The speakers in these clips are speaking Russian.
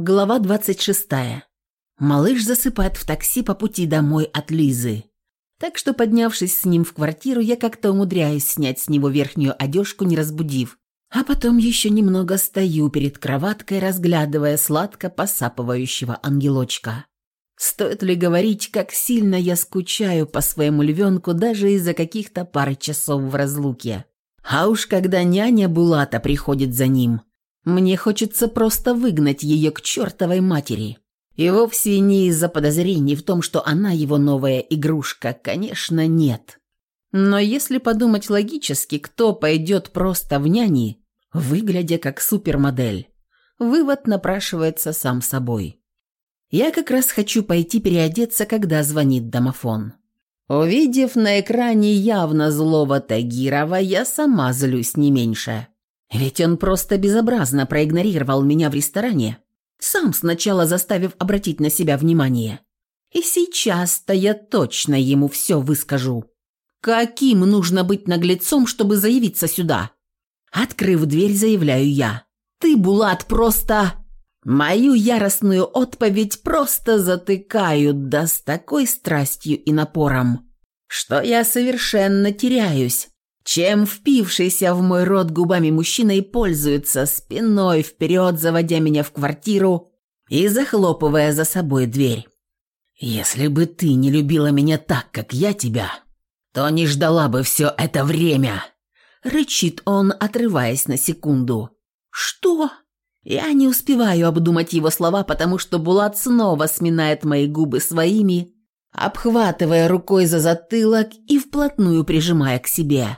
Глава 26. Малыш засыпает в такси по пути домой от Лизы. Так что, поднявшись с ним в квартиру, я как-то умудряюсь снять с него верхнюю одежку, не разбудив. А потом еще немного стою перед кроваткой, разглядывая сладко посапывающего ангелочка. Стоит ли говорить, как сильно я скучаю по своему львенку даже из-за каких-то пары часов в разлуке. А уж когда няня Булата приходит за ним – мне хочется просто выгнать ее к чертовой матери. И вовсе не из-за подозрений в том, что она его новая игрушка, конечно, нет. Но если подумать логически, кто пойдет просто в няни, выглядя как супермодель? Вывод напрашивается сам собой. Я как раз хочу пойти переодеться, когда звонит домофон. Увидев на экране явно злого Тагирова, я сама злюсь не меньше. Ведь он просто безобразно проигнорировал меня в ресторане, сам сначала заставив обратить на себя внимание. И сейчас-то я точно ему все выскажу. Каким нужно быть наглецом, чтобы заявиться сюда? Открыв дверь, заявляю я. Ты, Булат, просто... Мою яростную отповедь просто затыкают, да с такой страстью и напором, что я совершенно теряюсь, чем впившийся в мой рот губами мужчина и пользуется спиной вперед, заводя меня в квартиру и захлопывая за собой дверь. «Если бы ты не любила меня так, как я тебя, то не ждала бы все это время!» Рычит он, отрываясь на секунду. «Что?» Я не успеваю обдумать его слова, потому что Булат снова сминает мои губы своими, обхватывая рукой за затылок и вплотную прижимая к себе.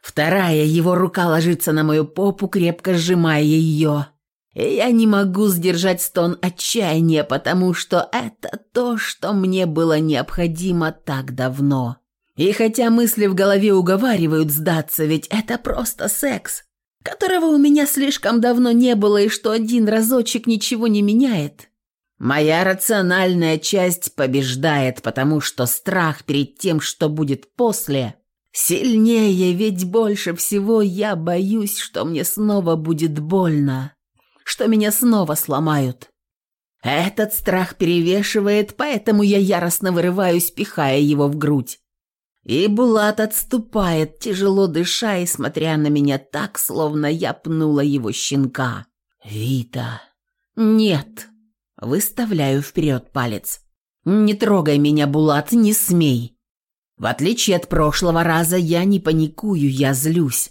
Вторая его рука ложится на мою попу, крепко сжимая ее. И я не могу сдержать стон отчаяния, потому что это то, что мне было необходимо так давно. И хотя мысли в голове уговаривают сдаться, ведь это просто секс, которого у меня слишком давно не было и что один разочек ничего не меняет. Моя рациональная часть побеждает, потому что страх перед тем, что будет после, Сильнее, ведь больше всего я боюсь, что мне снова будет больно, что меня снова сломают. Этот страх перевешивает, поэтому я яростно вырываюсь, пихая его в грудь. И Булат отступает, тяжело дыша и смотря на меня так, словно я пнула его щенка. «Вита!» «Нет!» Выставляю вперед палец. «Не трогай меня, Булат, не смей!» В отличие от прошлого раза, я не паникую, я злюсь.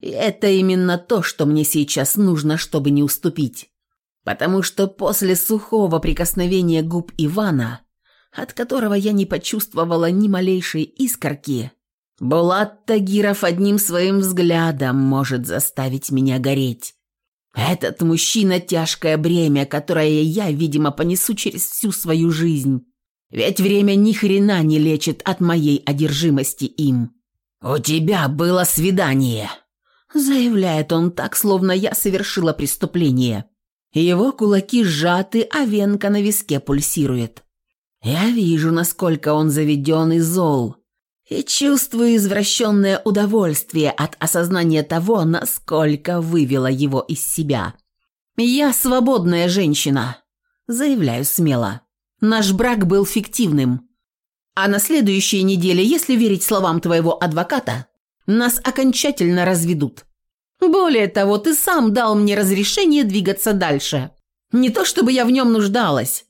И это именно то, что мне сейчас нужно, чтобы не уступить. Потому что после сухого прикосновения губ Ивана, от которого я не почувствовала ни малейшей искорки, Булат Тагиров одним своим взглядом может заставить меня гореть. Этот мужчина – тяжкое бремя, которое я, видимо, понесу через всю свою жизнь. Ведь время ни хрена не лечит от моей одержимости им. «У тебя было свидание», – заявляет он так, словно я совершила преступление. Его кулаки сжаты, а венка на виске пульсирует. Я вижу, насколько он заведен и зол, и чувствую извращенное удовольствие от осознания того, насколько вывела его из себя. «Я свободная женщина», – заявляю смело. Наш брак был фиктивным. А на следующей неделе, если верить словам твоего адвоката, нас окончательно разведут. Более того, ты сам дал мне разрешение двигаться дальше. Не то чтобы я в нем нуждалась.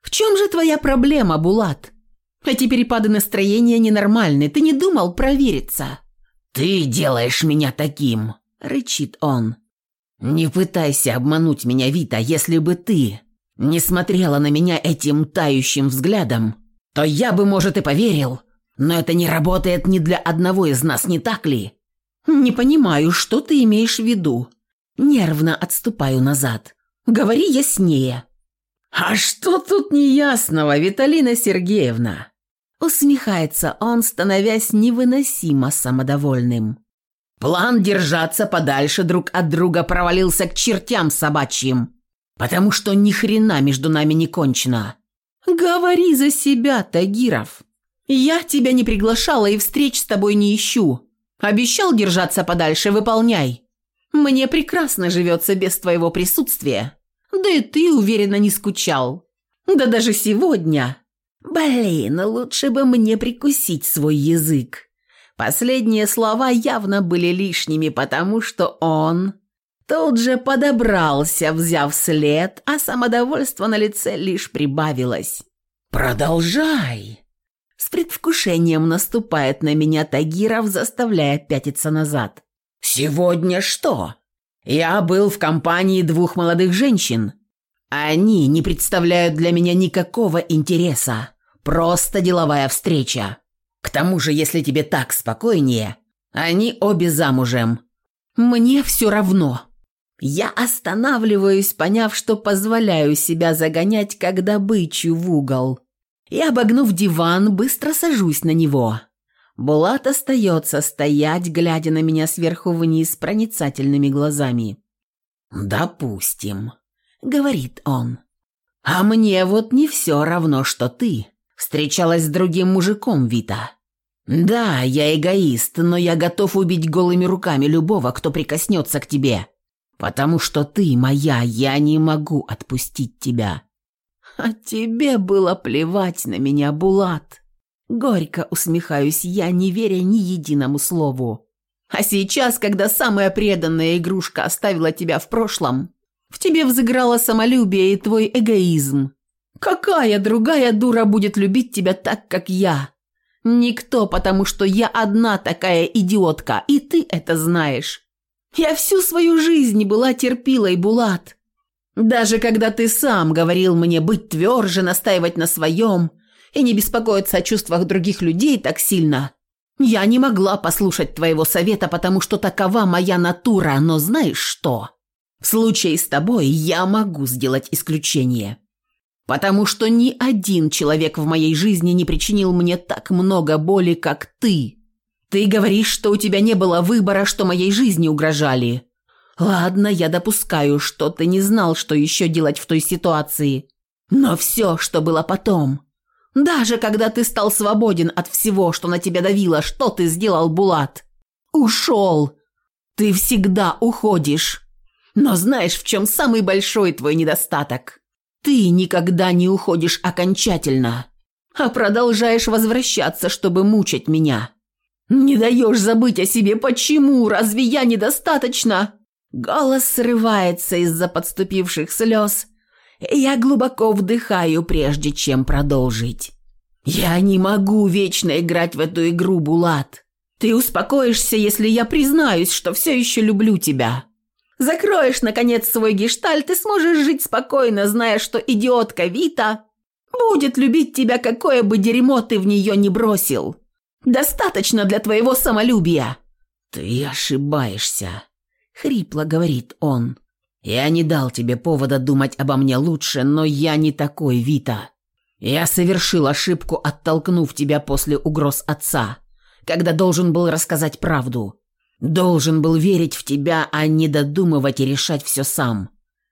В чем же твоя проблема, Булат? Эти перепады настроения ненормальны. Ты не думал провериться?» «Ты делаешь меня таким», – рычит он. «Не пытайся обмануть меня, Вита, если бы ты не смотрела на меня этим тающим взглядом, то я бы, может, и поверил. Но это не работает ни для одного из нас, не так ли? Не понимаю, что ты имеешь в виду. Нервно отступаю назад. Говори яснее. А что тут неясного, Виталина Сергеевна? Усмехается он, становясь невыносимо самодовольным. План держаться подальше друг от друга провалился к чертям собачьим. Потому что ни хрена между нами не кончено. Говори за себя, Тагиров. Я тебя не приглашала и встреч с тобой не ищу. Обещал держаться подальше, выполняй. Мне прекрасно живется без твоего присутствия. Да и ты, уверенно, не скучал. Да даже сегодня. Блин, лучше бы мне прикусить свой язык. Последние слова явно были лишними, потому что он тут же подобрался, взяв след, а самодовольство на лице лишь прибавилось. «Продолжай!» С предвкушением наступает на меня Тагиров, заставляя пятиться назад. «Сегодня что? Я был в компании двух молодых женщин. Они не представляют для меня никакого интереса. Просто деловая встреча. К тому же, если тебе так спокойнее, они обе замужем. Мне все равно. Я останавливаюсь, поняв, что позволяю себя загонять, как добычу в угол. И, обогнув диван, быстро сажусь на него. Булат остается стоять, глядя на меня сверху вниз проницательными глазами. «Допустим», — говорит он. «А мне вот не все равно, что ты встречалась с другим мужиком, Вита. Да, я эгоист, но я готов убить голыми руками любого, кто прикоснется к тебе, потому что ты моя, я не могу отпустить тебя». «А тебе было плевать на меня, Булат». Горько усмехаюсь я, не веря ни единому слову. А сейчас, когда самая преданная игрушка оставила тебя в прошлом, в тебе взыграло самолюбие и твой эгоизм. Какая другая дура будет любить тебя так, как я? Никто, потому что я одна такая идиотка, и ты это знаешь. Я всю свою жизнь была терпилой, Булат. Даже когда ты сам говорил мне быть тверже, настаивать на своем – и не беспокоиться о чувствах других людей так сильно. Я не могла послушать твоего совета, потому что такова моя натура, но знаешь что? В случае с тобой я могу сделать исключение. Потому что ни один человек в моей жизни не причинил мне так много боли, как ты. Ты говоришь, что у тебя не было выбора, что моей жизни угрожали. Ладно, я допускаю, что ты не знал, что еще делать в той ситуации. Но все, что было потом, даже когда ты стал свободен от всего, что на тебя давило, что ты сделал, Булат? Ушел. Ты всегда уходишь. Но знаешь, в чем самый большой твой недостаток? Ты никогда не уходишь окончательно, а продолжаешь возвращаться, чтобы мучить меня. Не даешь забыть о себе. Почему? Разве я недостаточно? Голос срывается из-за подступивших слез, я глубоко вдыхаю, прежде чем продолжить. «Я не могу вечно играть в эту игру, Булат. Ты успокоишься, если я признаюсь, что все еще люблю тебя. Закроешь, наконец, свой гештальт и сможешь жить спокойно, зная, что идиотка Вита будет любить тебя, какое бы дерьмо ты в нее не бросил. Достаточно для твоего самолюбия». «Ты ошибаешься», — хрипло говорит он. Я не дал тебе повода думать обо мне лучше, но я не такой, Вита. Я совершил ошибку, оттолкнув тебя после угроз отца, когда должен был рассказать правду. Должен был верить в тебя, а не додумывать и решать все сам.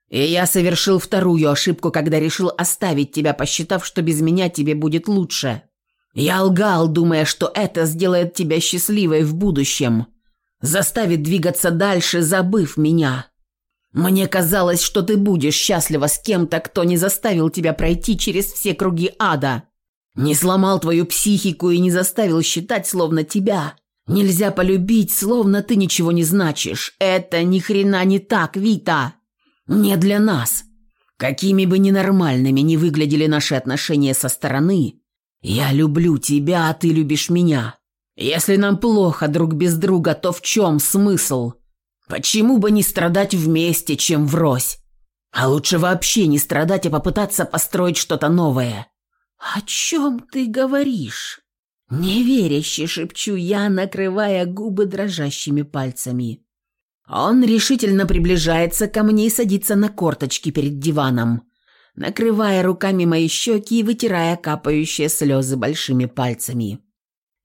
И я совершил вторую ошибку, когда решил оставить тебя, посчитав, что без меня тебе будет лучше. Я лгал, думая, что это сделает тебя счастливой в будущем, заставит двигаться дальше, забыв меня. Мне казалось, что ты будешь счастлива с кем-то, кто не заставил тебя пройти через все круги ада. Не сломал твою психику и не заставил считать, словно тебя. Нельзя полюбить, словно ты ничего не значишь. Это ни хрена не так, Вита. Не для нас. Какими бы ненормальными ни выглядели наши отношения со стороны, я люблю тебя, а ты любишь меня. Если нам плохо друг без друга, то в чем смысл?» Почему бы не страдать вместе, чем врозь? А лучше вообще не страдать, а попытаться построить что-то новое. О чем ты говоришь? Неверяще шепчу я, накрывая губы дрожащими пальцами. Он решительно приближается ко мне и садится на корточки перед диваном, накрывая руками мои щеки и вытирая капающие слезы большими пальцами.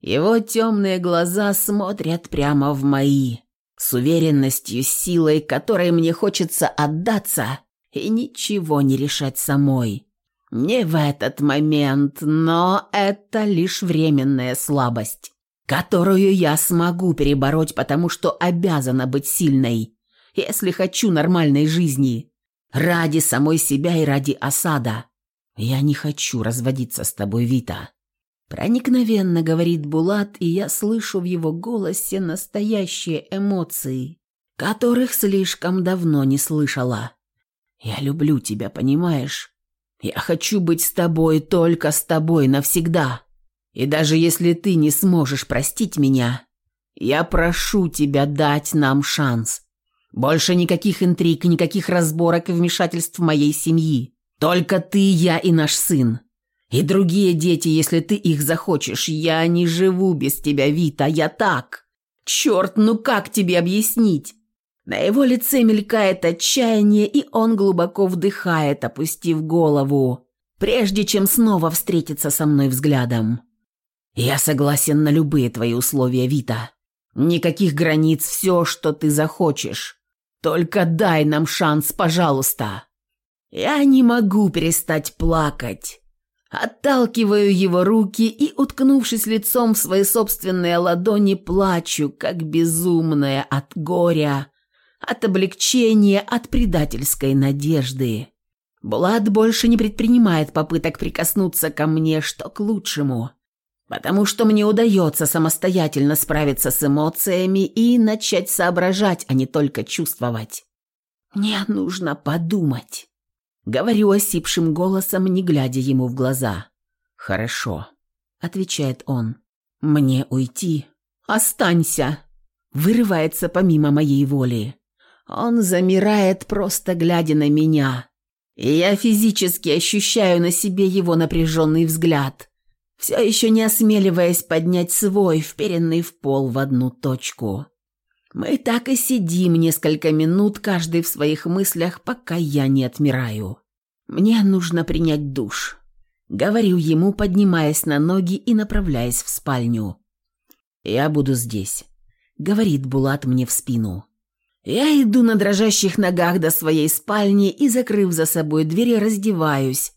Его темные глаза смотрят прямо в мои с уверенностью, силой, которой мне хочется отдаться и ничего не решать самой. Не в этот момент, но это лишь временная слабость, которую я смогу перебороть, потому что обязана быть сильной, если хочу нормальной жизни. Ради самой себя и ради осада. Я не хочу разводиться с тобой, Вита. Проникновенно говорит Булат, и я слышу в его голосе настоящие эмоции, которых слишком давно не слышала. Я люблю тебя, понимаешь? Я хочу быть с тобой, только с тобой навсегда. И даже если ты не сможешь простить меня, я прошу тебя дать нам шанс. Больше никаких интриг, никаких разборок и вмешательств в моей семьи. Только ты, я и наш сын. И другие дети, если ты их захочешь. Я не живу без тебя, Вита, я так. Черт, ну как тебе объяснить? На его лице мелькает отчаяние, и он глубоко вдыхает, опустив голову, прежде чем снова встретиться со мной взглядом. «Я согласен на любые твои условия, Вита. Никаких границ, все, что ты захочешь. Только дай нам шанс, пожалуйста. Я не могу перестать плакать. Отталкиваю его руки и, уткнувшись лицом в свои собственные ладони, плачу, как безумная от горя, от облегчения, от предательской надежды. Булат больше не предпринимает попыток прикоснуться ко мне, что к лучшему потому что мне удается самостоятельно справиться с эмоциями и начать соображать, а не только чувствовать. Мне нужно подумать. Говорю осипшим голосом, не глядя ему в глаза. «Хорошо», — отвечает он. «Мне уйти?» «Останься!» Вырывается помимо моей воли. Он замирает, просто глядя на меня. И я физически ощущаю на себе его напряженный взгляд все еще не осмеливаясь поднять свой, вперенный в пол в одну точку. Мы так и сидим несколько минут, каждый в своих мыслях, пока я не отмираю. Мне нужно принять душ. Говорю ему, поднимаясь на ноги и направляясь в спальню. «Я буду здесь», — говорит Булат мне в спину. Я иду на дрожащих ногах до своей спальни и, закрыв за собой дверь, раздеваюсь,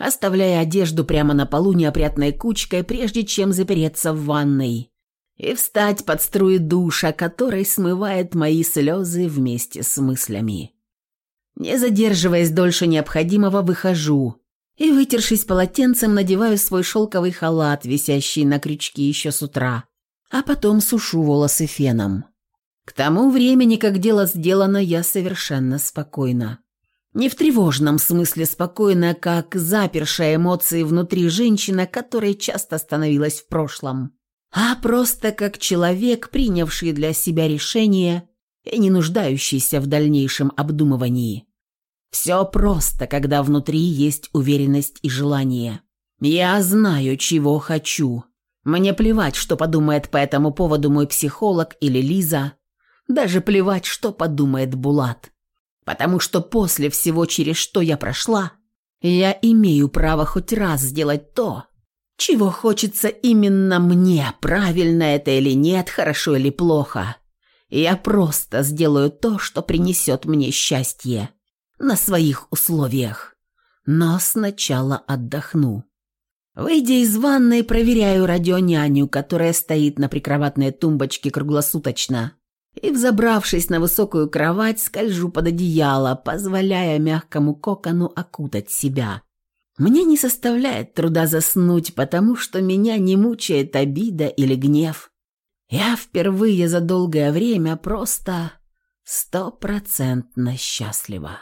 оставляя одежду прямо на полу неопрятной кучкой, прежде чем запереться в ванной и встать под струи душа, который смывает мои слезы вместе с мыслями. Не задерживаясь дольше необходимого, выхожу и, вытершись полотенцем, надеваю свой шелковый халат, висящий на крючке еще с утра, а потом сушу волосы феном. К тому времени, как дело сделано, я совершенно спокойна. Не в тревожном смысле спокойно, как запершая эмоции внутри женщина, которой часто становилась в прошлом, а просто как человек, принявший для себя решение и не нуждающийся в дальнейшем обдумывании. Все просто, когда внутри есть уверенность и желание. Я знаю, чего хочу. Мне плевать, что подумает по этому поводу мой психолог или Лиза. Даже плевать, что подумает Булат потому что после всего, через что я прошла, я имею право хоть раз сделать то, чего хочется именно мне, правильно это или нет, хорошо или плохо. Я просто сделаю то, что принесет мне счастье на своих условиях. Но сначала отдохну. Выйдя из ванной, проверяю радионяню, которая стоит на прикроватной тумбочке круглосуточно и, взобравшись на высокую кровать, скольжу под одеяло, позволяя мягкому кокону окутать себя. Мне не составляет труда заснуть, потому что меня не мучает обида или гнев. Я впервые за долгое время просто стопроцентно счастлива.